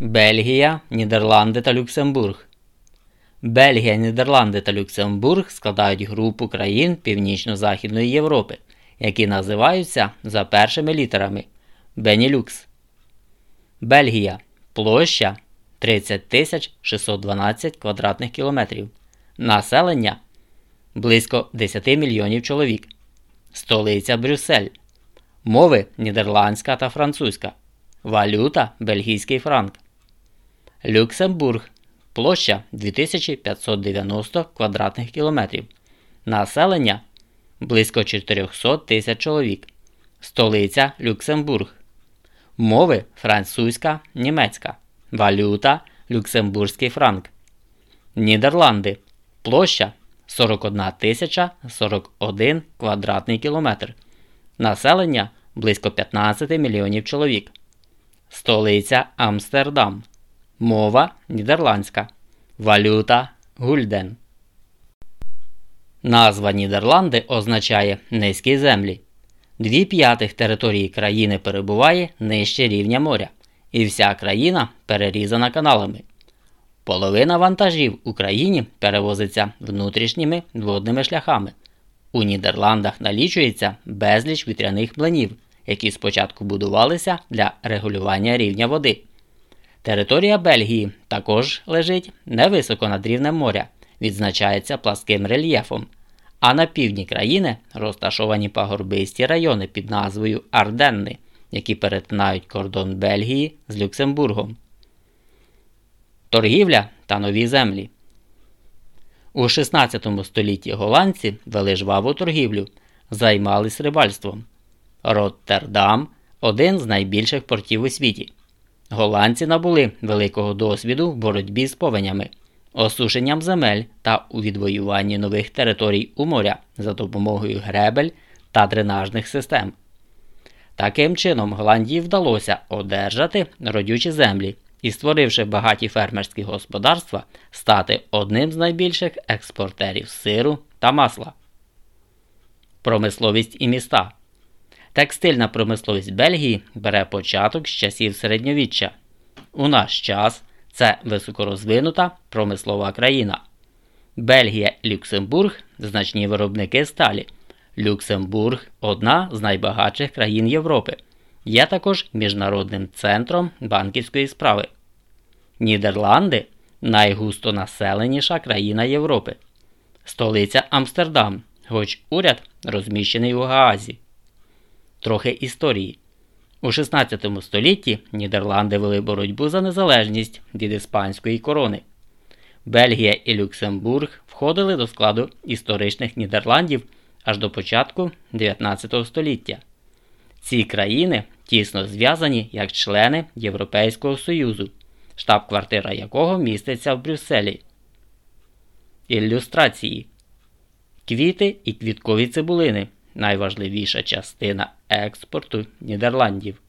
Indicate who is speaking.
Speaker 1: Бельгія, Нідерланди та Люксембург. Бельгія, Нідерланди та Люксембург складають групу країн Північно-Західної Європи, які називаються за першими літерами Бенілюкс. Бельгія площа 30 612 квадратних кілометрів. Населення близько 10 мільйонів чоловік. Столиця Брюссель. Мови нідерландська та французька. Валюта бельгійський франк. Люксембург. Площа 2590 квадратних кілометрів. Населення близько 400 тисяч чоловік. Столиця Люксембург. Мови французька, німецька. Валюта Люксембурзький франк. Нідерланди. Площа 41 тисяча 41 квадратний кілометр. Населення близько 15 мільйонів чоловік. Столиця Амстердам. Мова нідерландська. Валюта гульден. Назва Нідерланди означає низькі землі. Дві п'ятих території країни перебуває нижче рівня моря, і вся країна перерізана каналами. Половина вантажів в Україні перевозиться внутрішніми водними шляхами. У Нідерландах налічується безліч вітряних млинів, які спочатку будувалися для регулювання рівня води. Територія Бельгії також лежить невисоко над рівнем моря, відзначається пласким рельєфом. А на півдні країни розташовані пагорбисті райони під назвою Арденни, які перетинають кордон Бельгії з Люксембургом. Торгівля та нові землі. У 16 столітті голландці вели жваву торгівлю, займались рибальством. Роттердам один з найбільших портів у світі. Голландці набули великого досвіду в боротьбі з повенями, осушенням земель та у відвоюванні нових територій у моря за допомогою гребель та дренажних систем. Таким чином, Голландії вдалося одержати родючі землі і, створивши багаті фермерські господарства, стати одним з найбільших експортерів сиру та масла. Промисловість і міста. Текстильна промисловість Бельгії бере початок з часів середньовіччя. У наш час це високорозвинута промислова країна. Бельгія Люксембург значні виробники сталі. Люксембург одна з найбагатших країн Європи. Є також міжнародним центром банківської справи. Нідерланди найгустонаселеніша країна Європи. Столиця Амстердам, хоч уряд розміщений у Гаазі. Трохи історії. У 16 столітті Нідерланди вели боротьбу за незалежність від іспанської корони. Бельгія і Люксембург входили до складу історичних Нідерландів аж до початку 19 століття. Ці країни тісно зв'язані як члени Європейського Союзу, штаб-квартира якого міститься в Брюсселі. Ілюстрації Квіти і квіткові цибулини найважливіша частина експорту Нідерландів.